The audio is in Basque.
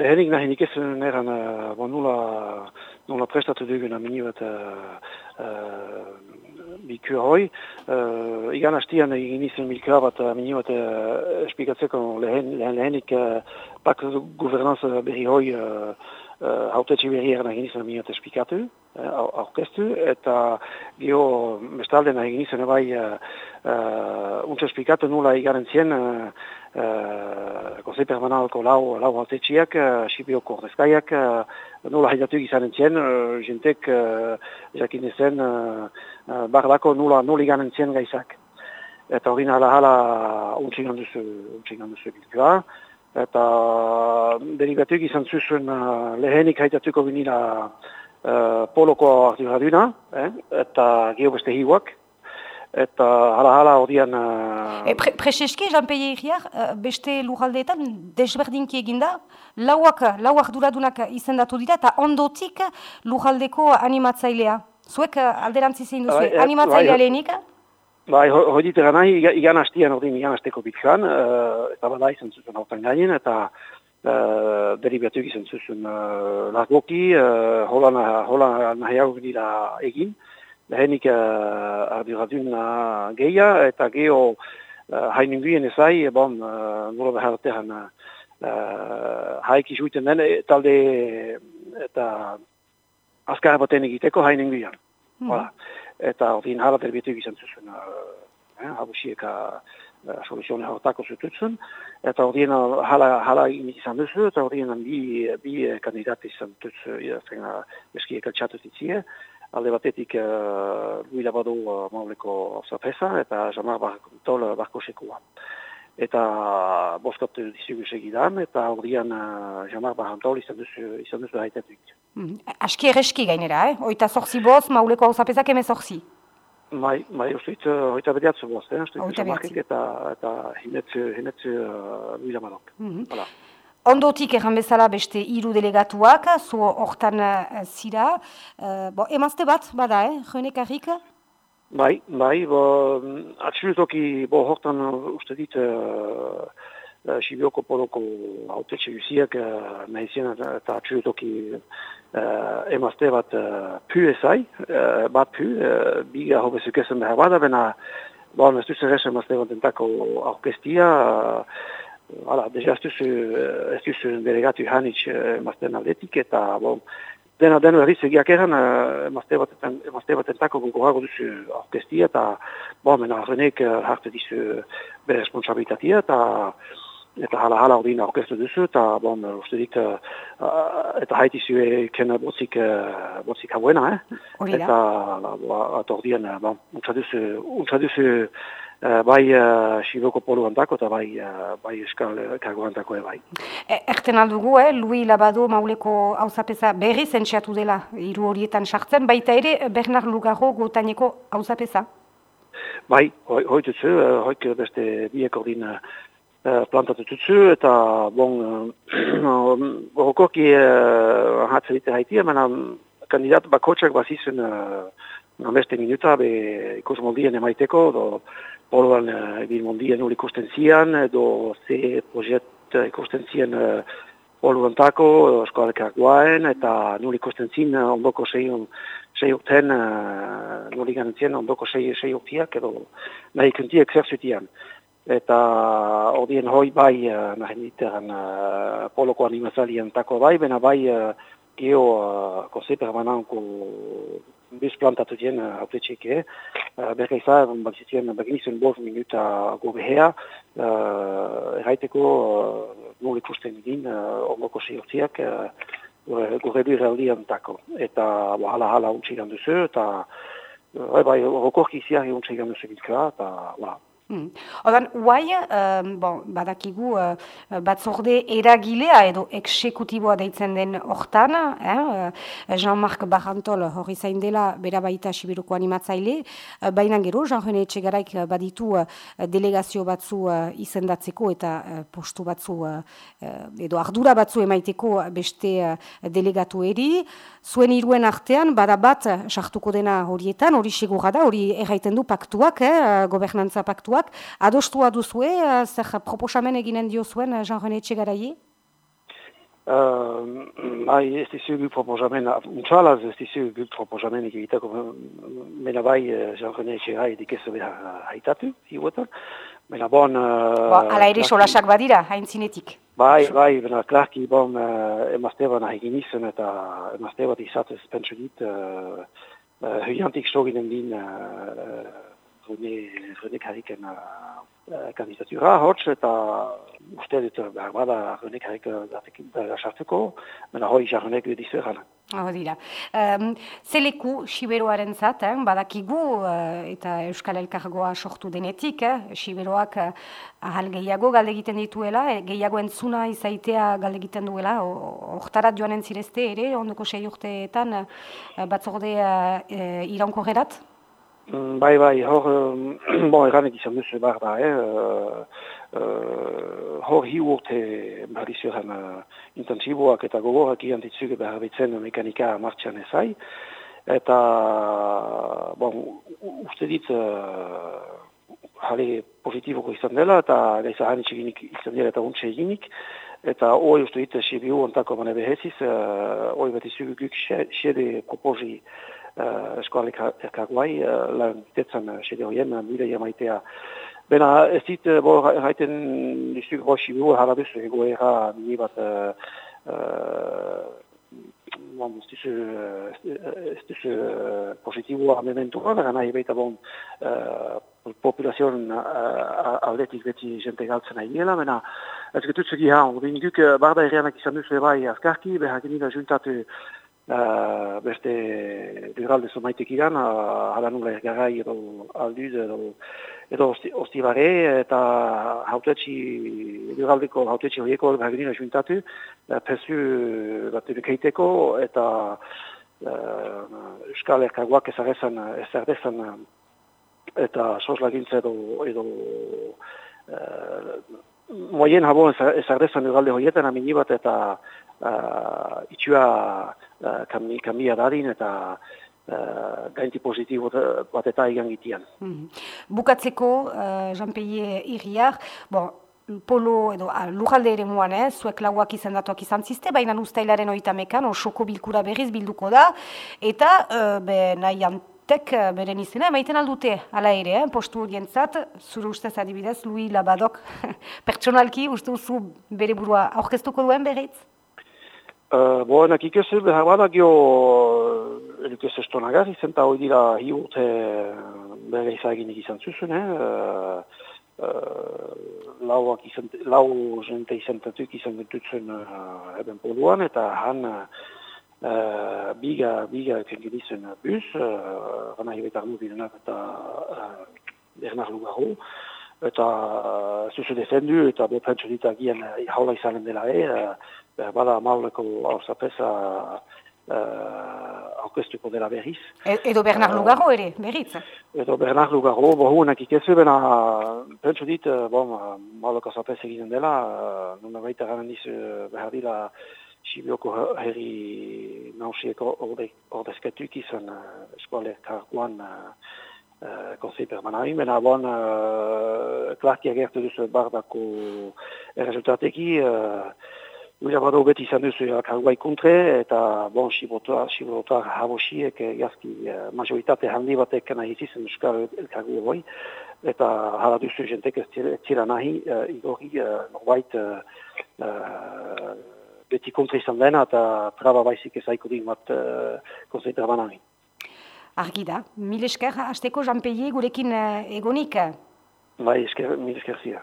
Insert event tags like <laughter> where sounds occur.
lehenik nahi nik ez eran, uh, bon, nula, nula prestatu dugun amini bat uh, uh, bilkua hoi. Uh, igan hastian egin izan bilkua bat amini bat uh, espikatzeko lehen, lehen, lehenik uh, pak guvernanza berri hoi uh, uh, hautetxe berriak nahi izan amini bat espikatu, aurkeztu, eta geho bestalde nahi izan bai uh, uh, nula igaren zien uh, uh, Konsei Permanalko lau, lau haltetxiak, uh, Sibioko ordezkaiak, uh, nola haidatu egizan entzien, uh, jentek uh, jakin uh, uh, bardako nola, nola igan entzien gaizak. Eta hori nahala hala untxin handuzu, untxin handuzu bilkua. Eta derivatu egizan zuzuen uh, lehenik haidatuko binila uh, poloko arduraduna, eh? eta geho beste hiuak, eta hala-hala horian... Uh... E, pre Prezeski, Jean-Pierre Iriar, beste lujaldeetan desberdinki eginda, lauak, lauak duradunak izendatu dira, eta ondotik lujaldeko animatzailea. Zuek alderantzi zein duzu, bai, animatzailea bai, lehenik? Bai, hori nahi, igan hastian ordin, igan hasteko bitxan, uh, eta bada izan zuten hautan gainen, eta uh, deribatu izan zuten uh, largoki, uh, hola, hola nahiago dira egin, lehenik uh, arduradun uh, geia, eta geho uh, hainunguien ezai, bon, uh, nola behartean uh, haik izuiten den, talde eta azkar baten egiteko hainunguien. Mm -hmm. Eta ordin hala terbitu izan zuzun, uh, eh, habusieka uh, soluzione hortako zututzen, eta ordin hala, hala izan duzu, eta ordin bi, bi kandidat izan duzu, uh, eskieka txatutizie, alde batetik uh, Louis Labado uh, mauleko zapesa eta Jamar Bartol barko sekua. Eta boskot dizugu segidan, eta hordian uh, Jamar Bartol izan duzu, izan duzu haitetuk. Mm, aski ereski gainera, eh? Oita sorzi boz, mauleko hau zapezak eme Mai, mai, ustuit, uh, oita bediatzu boz, eh? Oita bediatzu. Eta, eta hinetzu, hinetzu uh, Louis Labadok. Mm -hmm. Ondotik erran bezala beste hiru delegatuak, zu hortan uh, zira. Uh, bo, emazte bat, bada, eh, joenek arrik? Bai, bai, bo, atxilutoki, bo, hortan uste dit, uh, uh, Sibioko poloko autetxe guziak, uh, nahizien eta atxilutoki uh, emazte bat uh, pu ezai, uh, bat pu, uh, biga hobezuk ezen behar bada, bena, bo, ez duzen resen emazte bat entako orkestia, uh, Hala, deja ez duzu, ez duzu delegatu hanitz uh, mazten aldetik, eta bon, dena dena erriz egiak eran, uh, mazte bat entako gugorago duzu orkestia, eta bon, mena renek uh, harte dizu bere responsabilitatea, eta eta hala hala ordina orkestu duzu, eta bon, uste dit, uh, eta haiti zue ken botzik, uh, botzik hauena, eh? Eta, eta ordean, bon, untsa duzu, untsa duzu, Uh, bai uh, Siboko polu antako eta bai, uh, bai eskal kargo antako bai. E, erten aldugu, eh? Lui Labado mauleko hauzapeza berri zentxeatu dela hiru horietan sartzen, baita ere Bernard Lugarro gotaneko hauzapeza? Bai, hoi, hoi hoik beste biek ordin uh, plantatu tutzu, eta bon, <clears throat> uh, horokorki uh, hatzen dite haitia, mena kandidat bakotxak bazizen uh, beste minuta, be ikus moldien emaiteko, do, Orduan, uh, egin mondien hori ikusten zian, edo ze proiekt ikusten zian uh, orduan tako, eskoalekak guaen, eta nuri ikusten zin uh, ondoko sei, sei urten, uh, nuri ganen ondoko sei, sei urtiak, edo nahi kuntiek zerzutian. Eta ordien hoi bai, uh, nahi niteran, uh, poloko animazalien tako bai, bena bai, uh, geho uh, konsei permananko biz plantatu dien uh, autetxeik, eh? Uh, Berka izan, bakizitien, bakinizien boz minuta gobe hea, uh, erraiteko uh, nol ikusten egin, uh, ongoko sehortziak, uh, gore du iraldian tako. Eta hala hala untxigan duzu, eta uh, bai, rokorki iziari untxigan duzu bilkera, eta voilà. Hmm. Guai, uh, bon, badakigu uh, batzorde eragilea edo eksekutiboa deitzen den hortan, eh? Jean-Marc Barantol hori zain dela bera baita Sibiruko animatzaile, uh, baina gero, Jean-René Etxegaraik baditu uh, delegazio batzu uh, izendatzeko eta uh, postu batzu uh, edo ardura batzu emaiteko beste uh, delegatu eri, zuen iruen artean, bada bat, sartuko dena horietan, hori segura da, hori erraiten du paktuak, eh? gobernantza paktuak, bat, adostua duzue, zer proposamen eginen dio zuen Jean-René Txegarai? Uh, bai, ez dizu guk proposamen, muntxalaz ez dizu guk proposamen egiteko, mena bai, Jean-René Echegai dikezu behar haitatu, hiuetan. Mena bon... Uh, ba, ala ere solasak badira, hain zinetik. Bai, bai, bena, klarki, bon, uh, emazte bat nahi izan eta emazte bat izatez pentsu dit, uh, uh, huiantik soginen din, uh, René, René Kariken uh, kandidatura hotz eta uste dut behar bada René Kariken da sartuko, mena hoi jarrenek dizu egan. Hau dira. Um, zeleku Siberoaren zat, eh? badakigu uh, eta Euskal Elkargoa sortu denetik, eh? Siberoak uh, ahal gehiago galde egiten dituela, e, gehiago entzuna izaitea galde egiten duela, hortarat joan entzirezte ere, ondoko sei urteetan uh, batzorde uh? Mm, bai, bai, hor, <clears throat> bon, eranek izan duzu behar da, eh? Uh, hor hi urte behar izuran uh, intensiboak eta gogorak ian ditzuge behar bitzen mekanika martxan ezai. Eta, bon, uste dit, uh, jale positiboko izan dela, eta gaisa hanitxe ginik izan dela eta untxe eginik. Eta hoi uste dit, sibiu ontako mane beheziz, uh, hoi bat izugu guk xede proposi uh, eskoalik erkaguai, uh, lan tetzan uh, xede hoien, mire jamaitea. Bena, ez dit, uh, bo, haiten dizuk roxi bu, harabuz, egoera, nini bat, uh, uh, bon, ez dizu, ez dizu uh, positiboa mementuan, nahi baita bon, uh, populazioan uh, aldetik beti jente galtzen nahi dela, ez getutzu gihan, ordin guk, barda erreanak izan duzu bai azkarki, behar genila juntatu Uh, beste lurralde zomaitek iran, uh, hala ergarai edo alduz edo, edo ostibare eta hautetxi, lurraldeko hautetxi horieko bagenina juntatu, uh, pesu bat edukeiteko eta uh, euskal erkaguak ezarezan, ezardezan eta soslagintza edo, edo moien habo ezardezan lurralde horietan aminibat eta uh, itxua uh, kamia dadin eta uh, gainti positibo bat eta egan. Mm Bukatzeko, uh, Jean-Pierre Iriar, bon, polo edo lujalde ere muan, eh, zuek lauak izan datuak izan ziste, baina ustailaren oitamekan, osoko bilkura berriz bilduko da, eta uh, be, nahi antek beren izena, emaiten aldute, ala ere, eh, postu horientzat, zure ustez adibidez, Louis Labadok, <laughs> pertsonalki, uste zu bere burua aurkeztuko duen berriz? Uh, Bo, enak ikesu behar bada gio edukez uh, estonagar izan eta hori dira hi urte bere izaginik izan zuzun, eh? Uh, uh, lauak izan, lau jente izan tatuk izan dututzen uh, eben poluan eta han uh, biga, biga kengidizun bus, uh, gana hibetar mubilenak eta uh, Bernard Lugaro, eta uh, zuzu defendu eta bepentsu ditagian uh, haula izanen dela e, uh, bada mauleko hausapesa uh, aukestuko dela berriz. E, edo Bernard Lugarro ere, berriz? Edo Bernard Lugarro, bo huenak ikezu, bena pentsu dit, bon, mauleko hausapesa egiten dela, uh, nuna baita garen dizu behar dila Sibioko herri nausieko ordezketuk izan uh, eskuale karguan uh, uh, konsei permanari, mena bon, uh, klarki agertu duzu bardako erresultateki, uh, Uia bado beti izan duzu elkarguai kontre, eta bon, sibotoa, sibotoa habosiek gazki eh, uh, majoritate handi batek nahi izizien euskal elkargu boi, eta hala duzu jentek ez tira nahi, uh, igorri uh, norbait uh, uh, beti kontre izan dena, eta traba baizik ez haiko din bat uh, konzentra banari. Argi da, mil esker, hasteko Jean gurekin uh, egonik? Bai, esker, mil esker zira.